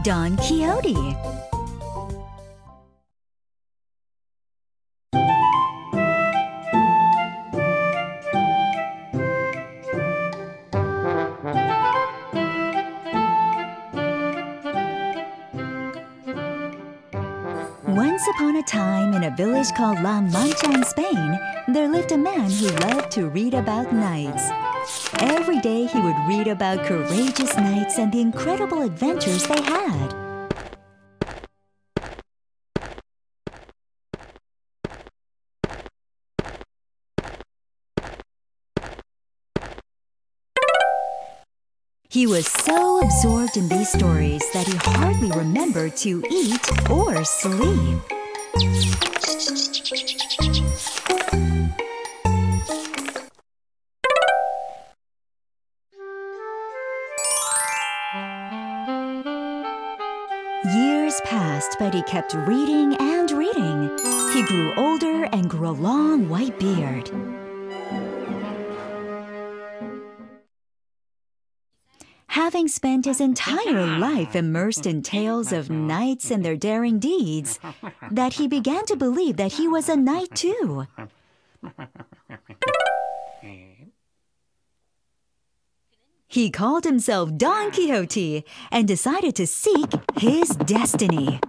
Don Quixote. Village called La Mancha in Spain, there lived a man who loved to read about knights. Every day he would read about courageous knights and the incredible adventures they had. He was so absorbed in these stories that he hardly remembered to eat or sleep. Years passed, but he kept reading and reading. He grew older and grew a long white beard. Having spent his entire life immersed in tales of knights and their daring deeds, that he began to believe that he was a knight too. He called himself Don Quixote and decided to seek his destiny.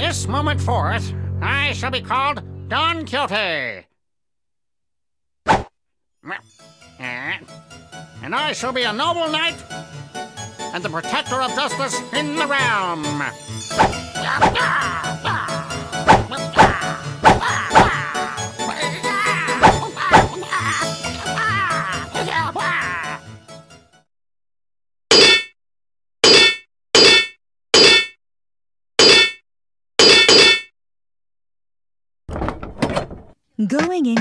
This moment forth, I shall be called Don Quixote. And I shall be a noble knight and the protector of justice in the realm.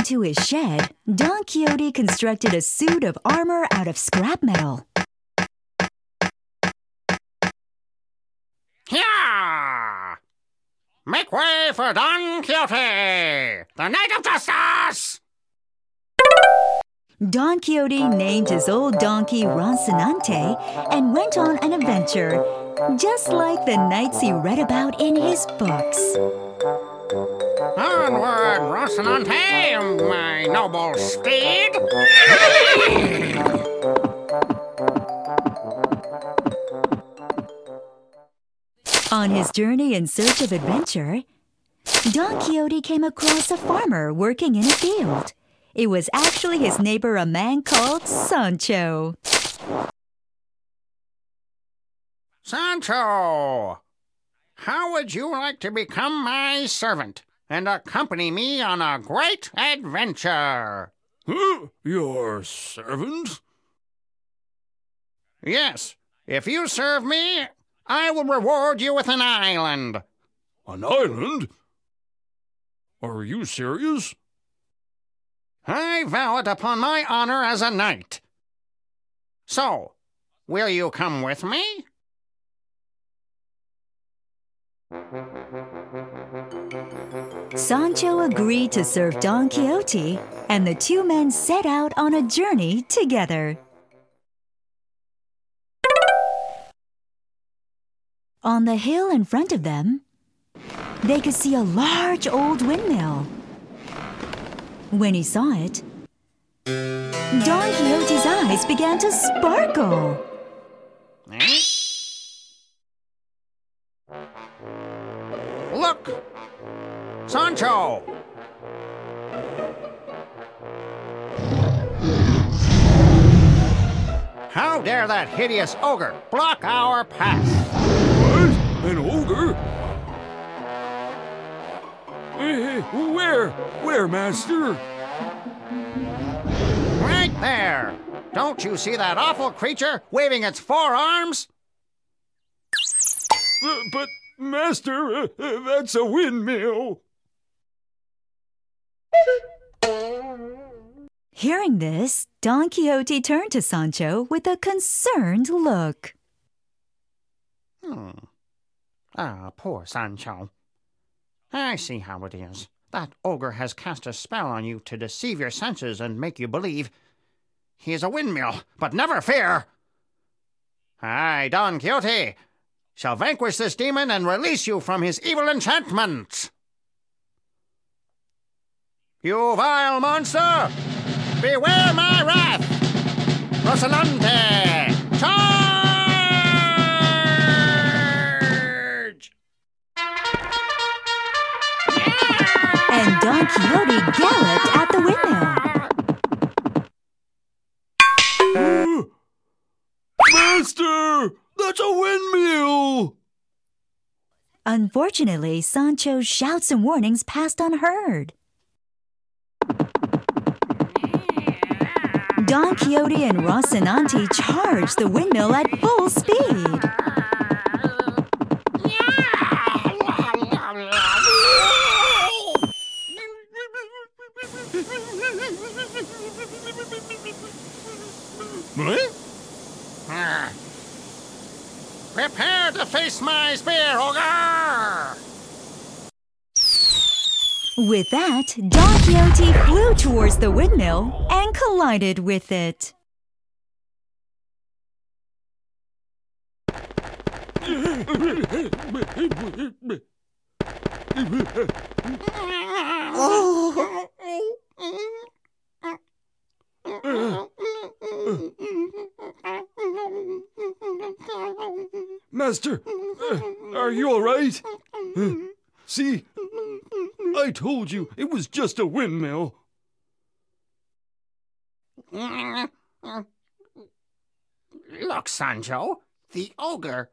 Into his shed, Don Quixote constructed a suit of armor out of scrap metal. Here! Make way for Don Quixote, the Knight of Justice! Don Quixote named his old donkey Rocinante and went on an adventure, just like the knights he read about in his books. My noble steed! On his journey in search of adventure, Don Quixote came across a farmer working in a field. It was actually his neighbor, a man called Sancho. Sancho! How would you like to become my servant and accompany me on a great adventure? Huh? Your servant? Yes, if you serve me, I will reward you with an island. An island? Are you serious? I vow it upon my honor as a knight. So, will you come with me? Sancho agreed to serve Don Quixote, and the two men set out on a journey together. On the hill in front of them, they could see a large old windmill. When he saw it, Don Quixote's eyes began to sparkle. Sancho! How dare that hideous ogre block our path? What? An ogre? Eh, Where? Where, master? Right there! Don't you see that awful creature waving its forearms? Uh, But, master, uh, uh, that's a windmill. Hearing this, Don Quixote turned to Sancho with a concerned look. Ah, poor Sancho. I see how it is. That ogre has cast a spell on you to deceive your senses and make you believe he is a windmill. But never fear! I, Don Quixote, shall vanquish this demon and release you from his evil enchantments. You vile monster! Beware my wrath! Rocinante! Charge! And Don Quixote galloped at the windmill. Master! That's a windmill! Unfortunately, Sancho's shouts and warnings passed unheard. Don Quixote and Rocinante charge the windmill at full speed. What? Ah. Prepare to face my spear, ogre! With that, Don Quixote flew towards the windmill collided with it. Master, are you all right? See, I told you it was just a windmill. Look, Sancho, the ogre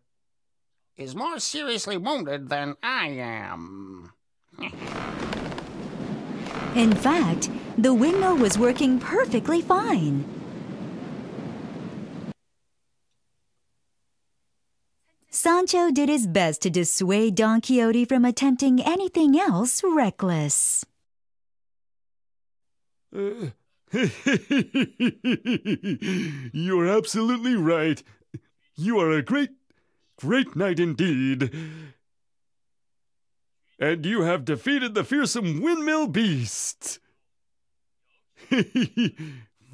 is more seriously wounded than I am. In fact, the windmill was working perfectly fine. Sancho did his best to dissuade Don Quixote from attempting anything else reckless. Uh, You're absolutely right. You are a great, great knight indeed. And you have defeated the fearsome windmill beast.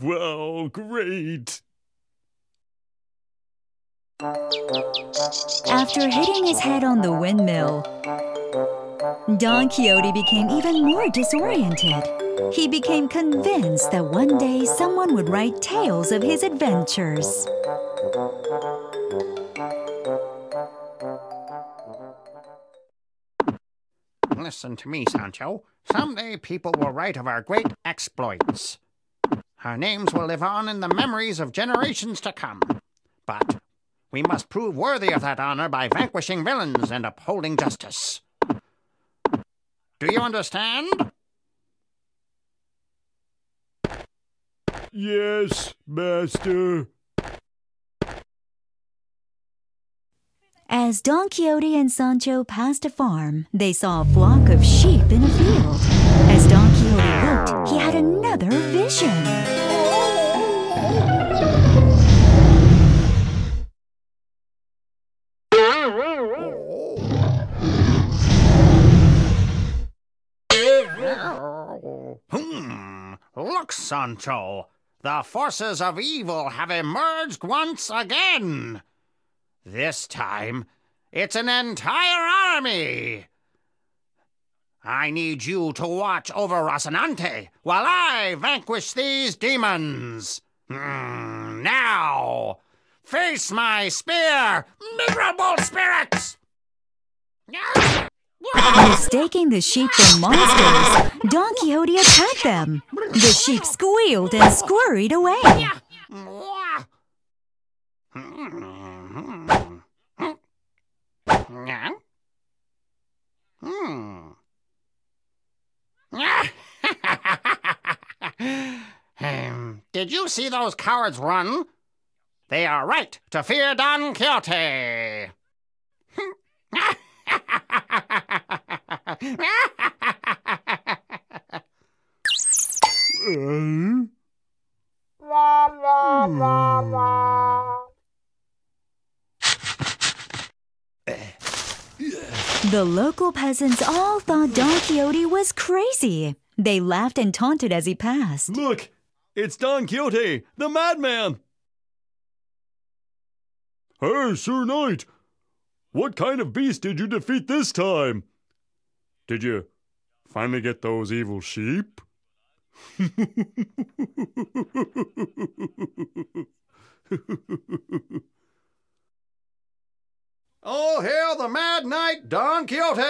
well, great. After hitting his head on the windmill, Don Quixote became even more disoriented. He became convinced that one day someone would write tales of his adventures. Listen to me, Sancho. Someday people will write of our great exploits. Our names will live on in the memories of generations to come. But we must prove worthy of that honor by vanquishing villains and upholding justice. Do you understand? Yes, master. As Don Quixote and Sancho passed a farm, they saw a flock of sheep in a field. As Don Quixote looked, he had another vision. Look, Sancho. The forces of evil have emerged once again. This time, it's an entire army. I need you to watch over Rocinante while I vanquish these demons. Hmm, now, face my spear, miserable spirits! Mistaking the sheep for monsters, Don Quixote attacked them. The sheep squealed and scurried away. Hmm. Did you see those cowards run? They are right to fear Don Quixote. The local peasants all thought Don Quixote was crazy. They laughed and taunted as he passed. Look, it's Don Quixote, the madman. Hey, Sir Knight, what kind of beast did you defeat this time? Did you finally get those evil sheep? All oh, hail the mad knight Don Quixote!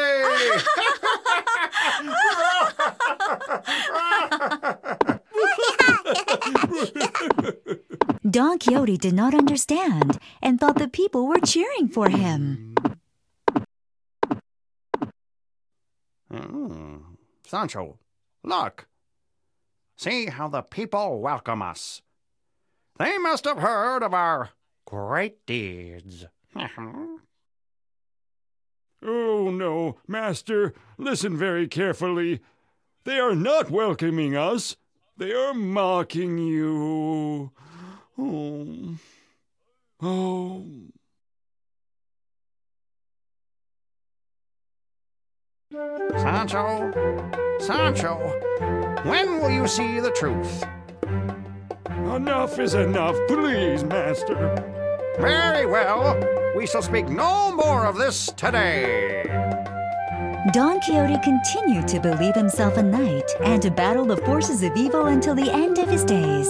Don Quixote did not understand and thought the people were cheering for him. Hmm. Sancho, look. See how the people welcome us. They must have heard of our great deeds. Oh, no, master, listen very carefully. They are not welcoming us. They are mocking you. Oh. Oh. Sancho, Sancho, when will you see the truth? Enough is enough, please, master. Very well. We shall speak no more of this today. Don Quixote continued to believe himself a knight and to battle the forces of evil until the end of his days.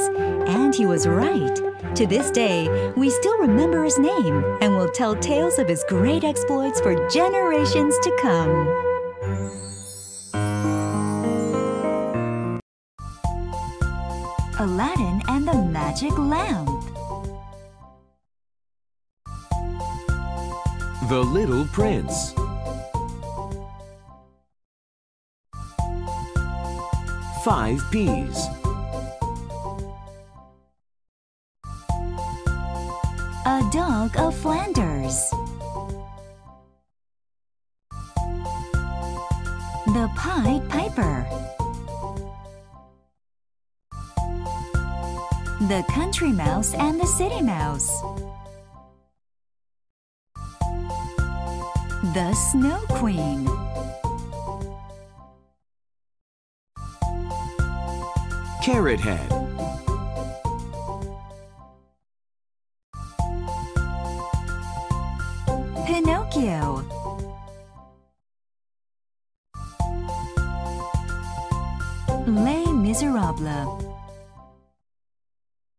And he was right. To this day, we still remember his name and will tell tales of his great exploits for generations to come. Aladdin and the Magic Lamp. The Little Prince. Five peas. A Dog of Flanders. The Pied Piper. The Country Mouse and the City Mouse. The Snow Queen. Carrot Head.